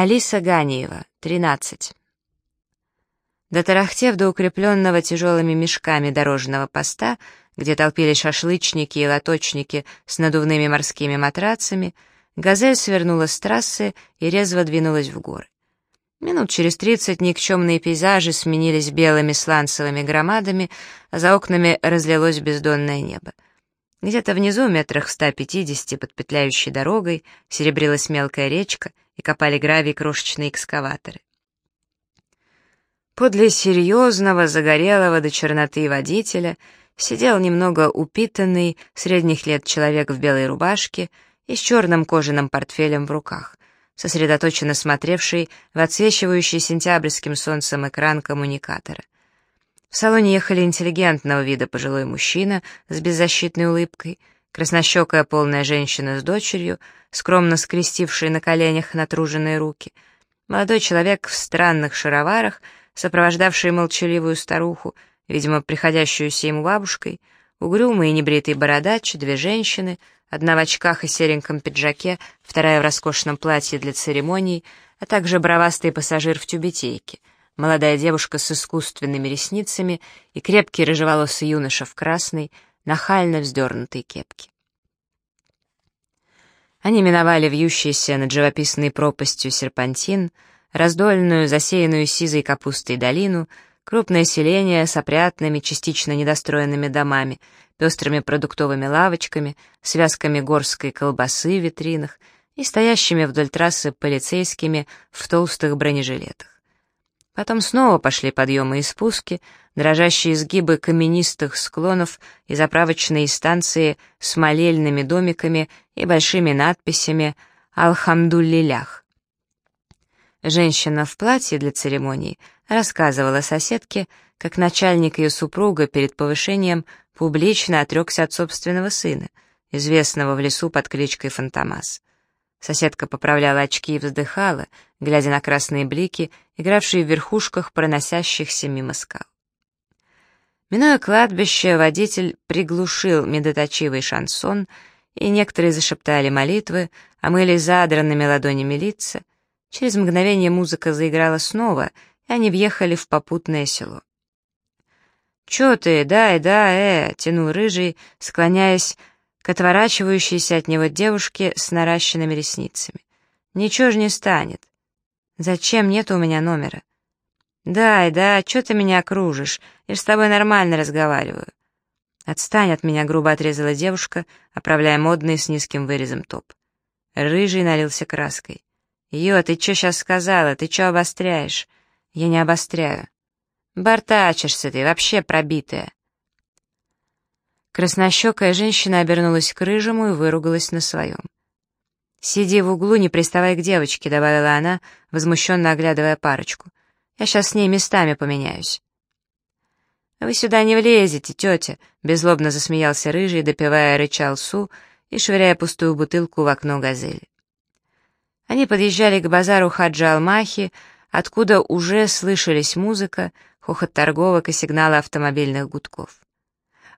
Алиса Ганиева, 13. Дотарахтев до укрепленного тяжелыми мешками дорожного поста, где толпились шашлычники и лоточники с надувными морскими матрацами, «Газель» свернула с трассы и резво двинулась в горы. Минут через тридцать никчемные пейзажи сменились белыми сланцевыми громадами, а за окнами разлилось бездонное небо. Где-то внизу, метрах в 150 под петляющей дорогой, серебрилась мелкая речка и копали гравий крошечные экскаваторы. Подле серьезного, загорелого до черноты водителя сидел немного упитанный, средних лет человек в белой рубашке и с черным кожаным портфелем в руках, сосредоточенно смотревший в отсвечивающий сентябрьским солнцем экран коммуникатора. В салоне ехали интеллигентного вида пожилой мужчина с беззащитной улыбкой, краснощекая полная женщина с дочерью, скромно скрестившая на коленях натруженные руки, молодой человек в странных шароварах — сопровождавший молчаливую старуху, видимо, приходящуюся ему бабушкой, угрюмый и небритый бородач, две женщины, одна в очках и сереньком пиджаке, вторая в роскошном платье для церемоний, а также бровастый пассажир в тюбетейке, молодая девушка с искусственными ресницами и крепкий рыжеволосый юноша в красной, нахально вздернутой кепке. Они миновали вьющийся над живописной пропастью серпантин — раздольную, засеянную сизой капустой долину, крупное селение с опрятными, частично недостроенными домами, пестрыми продуктовыми лавочками, связками горской колбасы в витринах и стоящими вдоль трассы полицейскими в толстых бронежилетах. Потом снова пошли подъемы и спуски, дрожащие изгибы каменистых склонов и заправочные станции с молельными домиками и большими надписями «Алхамдуллилях». Женщина в платье для церемонии рассказывала соседке, как начальник ее супруга перед повышением публично отрекся от собственного сына, известного в лесу под кличкой Фантомас. Соседка поправляла очки и вздыхала, глядя на красные блики, игравшие в верхушках проносящихся мимо скал. Минуя кладбище, водитель приглушил медоточивый шансон, и некоторые зашептали молитвы, омыли задранными ладонями лица — Через мгновение музыка заиграла снова, и они въехали в попутное село. «Чё ты, дай, да, э!» — тянул рыжий, склоняясь к отворачивающейся от него девушке с наращенными ресницами. «Ничего ж не станет. Зачем нет у меня номера?» «Дай, да, чё ты меня окружишь? Я ж с тобой нормально разговариваю». «Отстань от меня», — грубо отрезала девушка, оправляя модный с низким вырезом топ. Рыжий налился краской. «Ё, ты чё сейчас сказала? Ты чё обостряешь?» «Я не обостряю». «Бортачишься ты, вообще пробитая». Краснощекая женщина обернулась к рыжему и выругалась на своем. «Сиди в углу, не приставай к девочке», — добавила она, возмущенно оглядывая парочку. «Я сейчас с ней местами поменяюсь». «Вы сюда не влезете, тетя», — беззлобно засмеялся рыжий, допивая рычал су и швыряя пустую бутылку в окно газели. Они подъезжали к базару Хаджа Алмахи, откуда уже слышались музыка, хохот торговок и сигналы автомобильных гудков.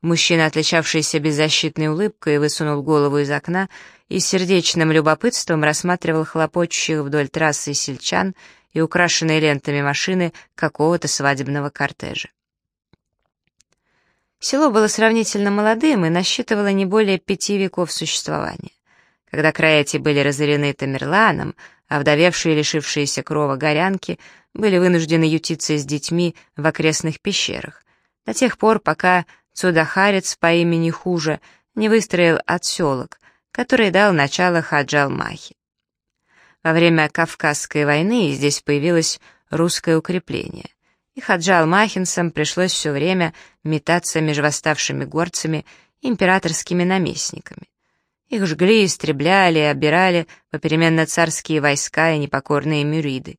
Мужчина, отличавшийся беззащитной улыбкой, высунул голову из окна и с сердечным любопытством рассматривал хлопочущих вдоль трассы сельчан и украшенные лентами машины какого-то свадебного кортежа. Село было сравнительно молодым и насчитывало не более пяти веков существования. Когда края эти были разорены Тамерланом, а вдовевшие лишившиеся крова горянки были вынуждены ютиться с детьми в окрестных пещерах, до тех пор, пока цудахарец по имени Хужа не выстроил отселок, который дал начало Хаджалмахи. Во время Кавказской войны здесь появилось русское укрепление, и Хаджал-Махинцам пришлось все время метаться между восставшими горцами и императорскими наместниками. Их жгли, истребляли, обирали попеременно царские войска и непокорные мюриды.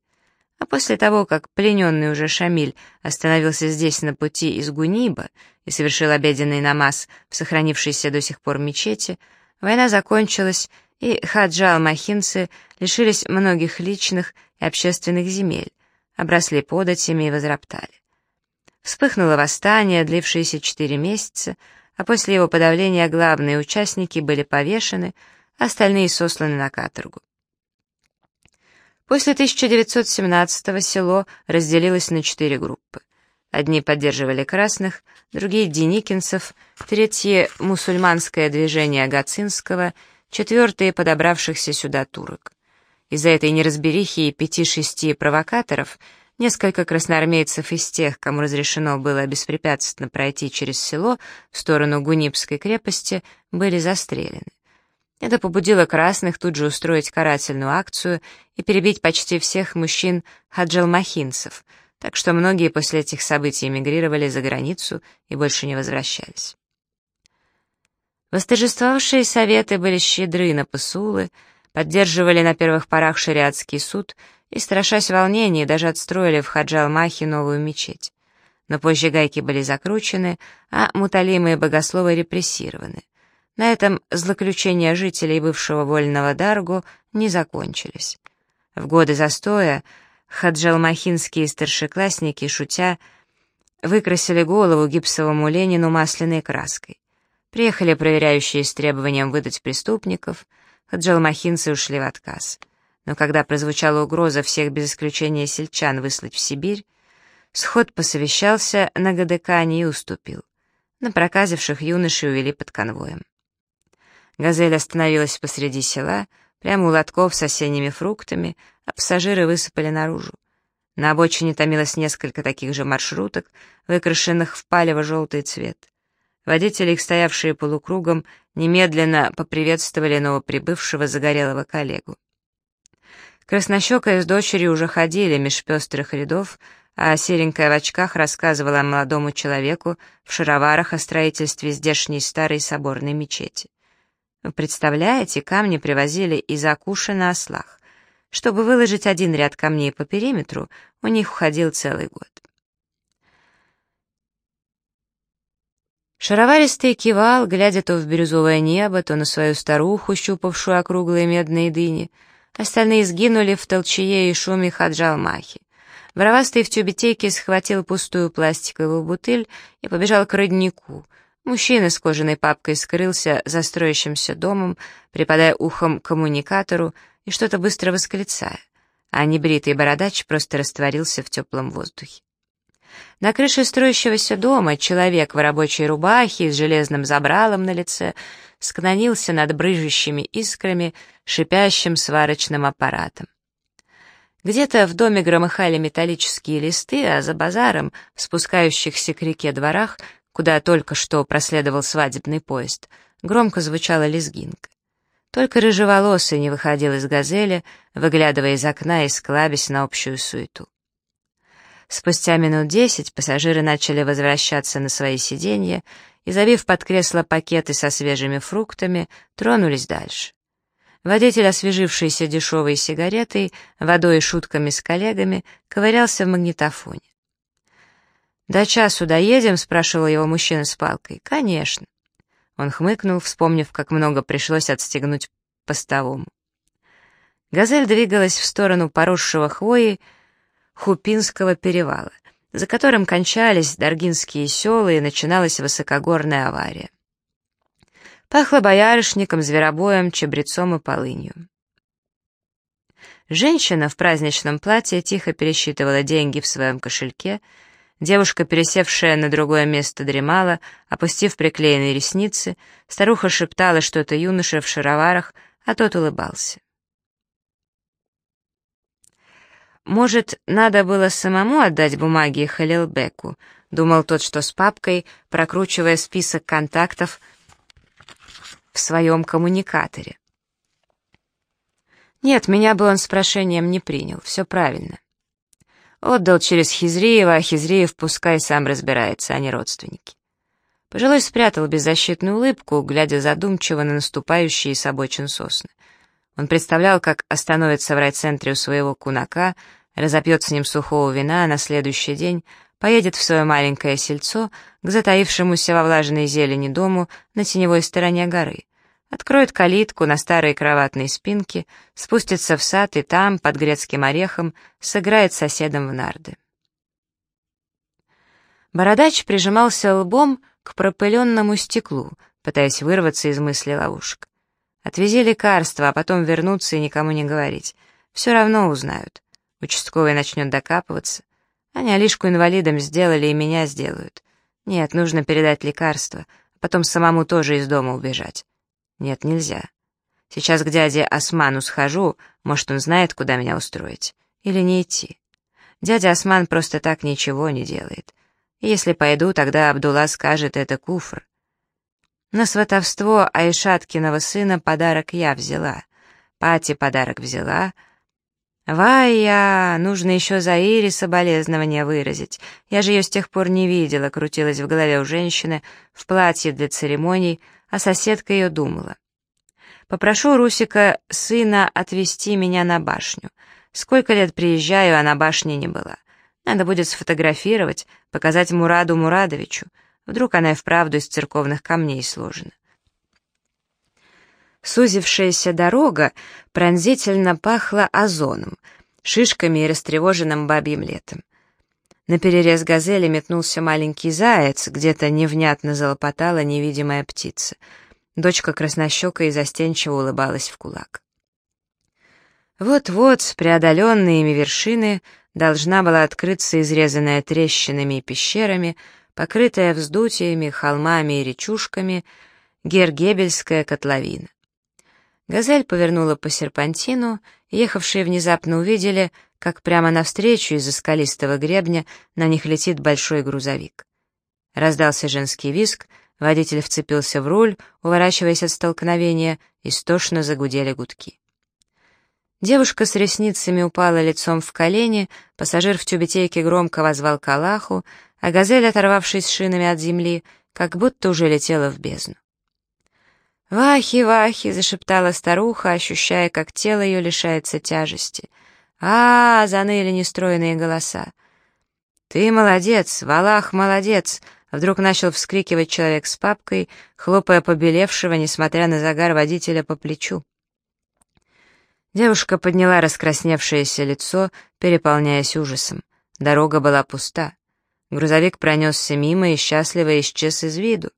А после того, как плененный уже Шамиль остановился здесь на пути из Гуниба и совершил обеденный намаз в сохранившейся до сих пор мечети, война закончилась, и хаджал-махинцы лишились многих личных и общественных земель, обросли податями и возроптали. Вспыхнуло восстание, длившееся четыре месяца, а после его подавления главные участники были повешены, остальные сосланы на каторгу. После 1917-го село разделилось на четыре группы. Одни поддерживали красных, другие — деникинцев, третьи — мусульманское движение Агацинского, четвертые — подобравшихся сюда турок. Из-за этой неразберихи и пяти-шести провокаторов несколько красноармейцев из тех, кому разрешено было беспрепятственно пройти через село в сторону Гунипской крепости, были застрелены. Это побудило красных тут же устроить карательную акцию и перебить почти всех мужчин хаджалмахинцев, так что многие после этих событий эмигрировали за границу и больше не возвращались. Восторжествовавшие советы были щедры на посулы, поддерживали на первых порах шариатский суд и, страшась волнений, даже отстроили в Хаджалмахе новую мечеть. Но позже гайки были закручены, а муталимые богословы репрессированы. На этом злоключения жителей бывшего вольного Даргу не закончились. В годы застоя хаджалмахинские старшеклассники, шутя, выкрасили голову гипсовому Ленину масляной краской. Приехали проверяющие с требованием выдать преступников, хаджалмахинцы ушли в отказ. Но когда прозвучала угроза всех без исключения сельчан выслать в Сибирь, сход посовещался на ГДК и уступил. На проказивших юношей увели под конвоем. Газель остановилась посреди села, прямо у лотков с осенними фруктами, а пассажиры высыпали наружу. На обочине томилось несколько таких же маршруток, выкрашенных в палево-желтый цвет. Водители, их стоявшие полукругом, немедленно поприветствовали новоприбывшего загорелого коллегу. Краснощекая с дочерью уже ходили меж пестрых рядов, а серенькая в очках рассказывала молодому человеку в шароварах о строительстве здешней старой соборной мечети. Вы представляете, камни привозили из Акуши на ослах. Чтобы выложить один ряд камней по периметру, у них уходил целый год. Шароваристый кивал, глядя то в бирюзовое небо, то на свою старуху, щупавшую округлые медные дыни. Остальные сгинули в толчее и шуме хаджалмахи. Воровастый в тюбетейке схватил пустую пластиковую бутыль и побежал к роднику — Мужчина с кожаной папкой скрылся за строящимся домом, припадая ухом к коммуникатору и что-то быстро восклицая, а небритый бородач просто растворился в теплом воздухе. На крыше строящегося дома человек в рабочей рубахе с железным забралом на лице склонился над брыжущими искрами, шипящим сварочным аппаратом. Где-то в доме громыхали металлические листы, а за базаром, в спускающихся к реке дворах, куда только что проследовал свадебный поезд, громко звучала лезгинка. Только рыжеволосый не выходил из «Газели», выглядывая из окна и склабясь на общую суету. Спустя минут десять пассажиры начали возвращаться на свои сиденья и, завив под кресло пакеты со свежими фруктами, тронулись дальше. Водитель, освежившийся дешевой сигаретой, водой и шутками с коллегами, ковырялся в магнитофоне. «До часу доедем?» — спрашивал его мужчина с палкой. «Конечно». Он хмыкнул, вспомнив, как много пришлось отстегнуть постовому. Газель двигалась в сторону поросшего хвои Хупинского перевала, за которым кончались Даргинские села и начиналась высокогорная авария. Пахло боярышником, зверобоем, чабрецом и полынью. Женщина в праздничном платье тихо пересчитывала деньги в своем кошельке — Девушка, пересевшая на другое место, дремала, опустив приклеенные ресницы, старуха шептала что-то юноше в шароварах, а тот улыбался. «Может, надо было самому отдать бумаги Халилбеку?» — думал тот, что с папкой, прокручивая список контактов в своем коммуникаторе. «Нет, меня бы он с прошением не принял, все правильно». Отдал через Хизриева, а Хизриев пускай сам разбирается, а не родственники. Пожилой спрятал беззащитную улыбку, глядя задумчиво на наступающие с обочин сосны. Он представлял, как остановится в райцентре у своего кунака, разопьет с ним сухого вина, а на следующий день поедет в свое маленькое сельцо к затаившемуся во влажной зелени дому на теневой стороне горы. Откроет калитку на старой кроватной спинке, спустится в сад и там, под грецким орехом, сыграет соседом в нарды. Бородач прижимался лбом к пропыленному стеклу, пытаясь вырваться из мысли ловушек. Отвези лекарства, а потом вернуться и никому не говорить. Все равно узнают. Участковый начнет докапываться. Они Алишку инвалидом сделали и меня сделают. Нет, нужно передать лекарство, а потом самому тоже из дома убежать. Нет, нельзя. Сейчас к дяде Осману схожу, может, он знает, куда меня устроить. Или не идти. Дядя Осман просто так ничего не делает. Если пойду, тогда Абдулла скажет, это куфр. На сватовство Айшаткиного сына подарок я взяла. Пати подарок взяла. «Вая, нужно еще за Ири соболезнования выразить. Я же ее с тех пор не видела», — крутилась в голове у женщины в платье для церемоний, а соседка ее думала. Попрошу Русика, сына, отвезти меня на башню. Сколько лет приезжаю, а на башне не была. Надо будет сфотографировать, показать Мураду Мурадовичу. Вдруг она и вправду из церковных камней сложена. Сузившаяся дорога пронзительно пахла озоном, шишками и растревоженным бабьим летом. На перерез газели метнулся маленький заяц, где-то невнятно залопотала невидимая птица — Дочка краснощека и застенчиво улыбалась в кулак. Вот-вот, с преодоленными вершины, должна была открыться изрезанная трещинами и пещерами, покрытая вздутиями, холмами и речушками, Гергебельская котловина. Газель повернула по серпантину, ехавшие внезапно увидели, как прямо навстречу из-за скалистого гребня на них летит большой грузовик. Раздался женский визг, Водитель вцепился в руль, уворачиваясь от столкновения, истошно загудели гудки. Девушка с ресницами упала лицом в колени, пассажир в тюбетейке громко возвал к Аллаху, а газель, оторвавшись шинами от земли, как будто уже летела в бездну. «Вахи, вахи!» — зашептала старуха, ощущая, как тело ее лишается тяжести. а, -а, -а заныли нестроенные голоса. «Ты молодец, Валах молодец!» Вдруг начал вскрикивать человек с папкой, хлопая побелевшего, несмотря на загар водителя, по плечу. Девушка подняла раскрасневшееся лицо, переполняясь ужасом. Дорога была пуста. Грузовик пронесся мимо и счастливо исчез из виду.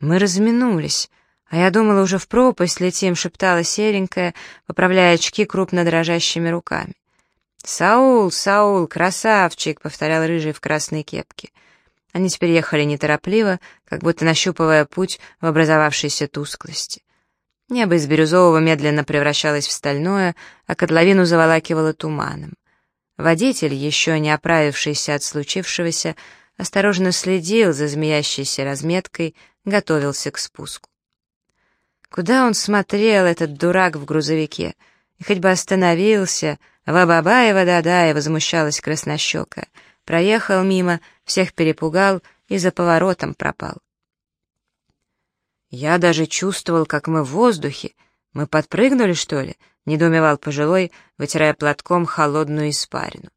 Мы разминулись, а я думала, уже в пропасть летим, шептала серенькая, поправляя очки крупно дрожащими руками. «Саул, Саул, красавчик!» — повторял рыжий в красной кепке — они теперь ехали неторопливо, как будто нащупывая путь в образовавшейся тусклости. Небо из бирюзового медленно превращалось в стальное, а котловину заволакивало туманом. Водитель, еще не оправившийся от случившегося, осторожно следил за змеящейся разметкой, готовился к спуску. Куда он смотрел, этот дурак в грузовике? И хоть бы остановился, ва-ба-ба да-да, и возмущалась краснощекая — Проехал мимо, всех перепугал и за поворотом пропал. Я даже чувствовал, как мы в воздухе. Мы подпрыгнули, что ли? Недоумевал пожилой, вытирая платком холодную испарину.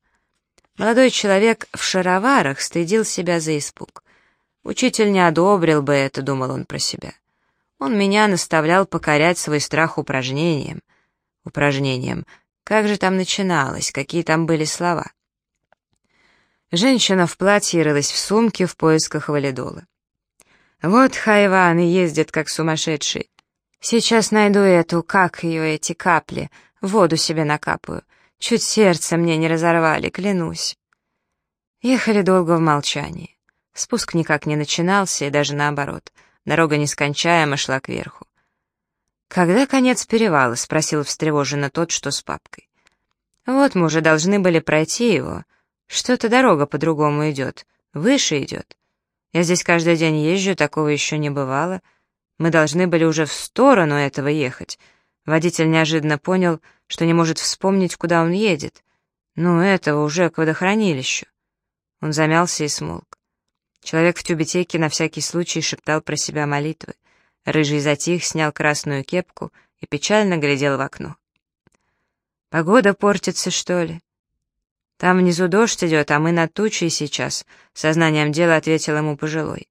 Молодой человек в шароварах стыдил себя за испуг. Учитель не одобрил бы это, думал он про себя. Он меня наставлял покорять свой страх упражнением. Упражнением. Как же там начиналось, какие там были слова? Женщина в платье рылась в сумке в поисках валидола. Вот хайваны ездят как сумасшедшие. Сейчас найду эту, как ее, эти капли, воду себе накапаю. Чуть сердце мне не разорвали, клянусь. Ехали долго в молчании. Спуск никак не начинался, и даже наоборот. Дорога нескончаемо шла кверху. «Когда конец перевала?» — спросил встревоженно тот, что с папкой. «Вот мы уже должны были пройти его. Что-то дорога по-другому идет, выше идет. Я здесь каждый день езжу, такого еще не бывало. Мы должны были уже в сторону этого ехать. Водитель неожиданно понял, что не может вспомнить, куда он едет. Ну, этого уже к водохранилищу. Он замялся и смолк. Человек в тюбетейке на всякий случай шептал про себя молитвы. Рыжий затих, снял красную кепку и печально глядел в окно. «Погода портится, что ли?» «Там внизу дождь идет, а мы над тучей сейчас», — сознанием дела ответил ему пожилой.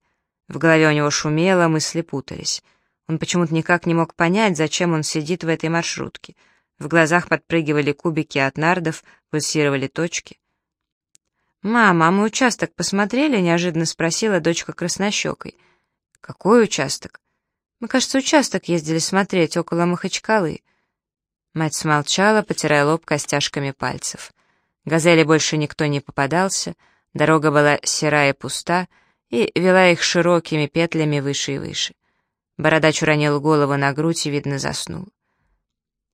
В голове у него шумело, мысли путались. Он почему-то никак не мог понять, зачем он сидит в этой маршрутке. В глазах подпрыгивали кубики от нардов, пульсировали точки. «Мама, а мы участок посмотрели?» — неожиданно спросила дочка краснощекой. «Какой участок?» «Мы, кажется, участок ездили смотреть около Махачкалы». Мать смолчала, потирая лоб костяшками пальцев. Газели больше никто не попадался, дорога была серая и пуста, и вела их широкими петлями выше и выше. Бородач уронил голову на грудь и, видно, заснул.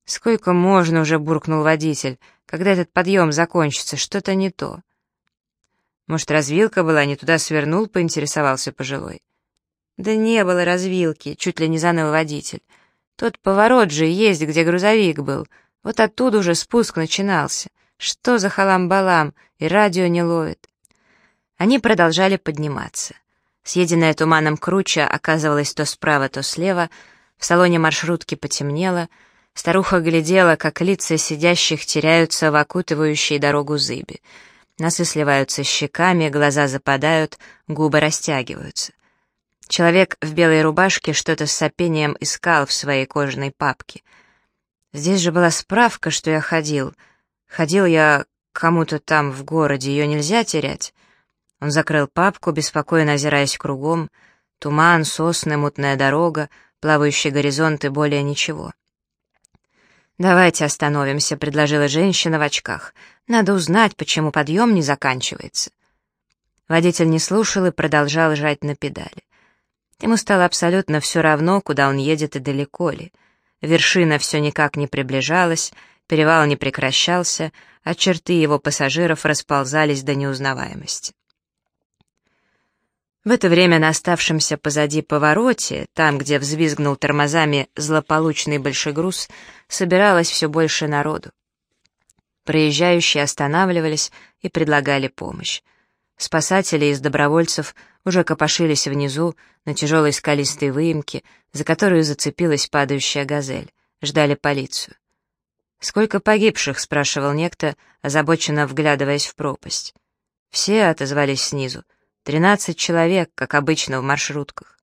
«Сколько можно уже?» — буркнул водитель. «Когда этот подъем закончится, что-то не то». «Может, развилка была, не туда свернул?» — поинтересовался пожилой. «Да не было развилки», — чуть ли не заныл водитель. Тот поворот же есть, где грузовик был. Вот оттуда уже спуск начинался. Что за халам-балам, и радио не ловит. Они продолжали подниматься. Съеденная туманом круча оказывалась то справа, то слева. В салоне маршрутки потемнело. Старуха глядела, как лица сидящих теряются в окутывающей дорогу зыби. Носы сливаются щеками, глаза западают, губы растягиваются. Человек в белой рубашке что-то с сопением искал в своей кожаной папке. Здесь же была справка, что я ходил. Ходил я кому-то там в городе, ее нельзя терять. Он закрыл папку, беспокойно озираясь кругом. Туман, сосны, мутная дорога, плавающий горизонт и более ничего. «Давайте остановимся», — предложила женщина в очках. «Надо узнать, почему подъем не заканчивается». Водитель не слушал и продолжал жать на педали. Ему стало абсолютно все равно, куда он едет и далеко ли. Вершина все никак не приближалась, перевал не прекращался, а черты его пассажиров расползались до неузнаваемости. В это время на оставшемся позади повороте, там, где взвизгнул тормозами злополучный большой груз, собиралось все больше народу. Проезжающие останавливались и предлагали помощь. Спасатели из добровольцев уже копошились внизу, на тяжелой скалистой выемке, за которую зацепилась падающая газель. Ждали полицию. «Сколько погибших?» — спрашивал некто, озабоченно вглядываясь в пропасть. Все отозвались снизу. Тринадцать человек, как обычно в маршрутках.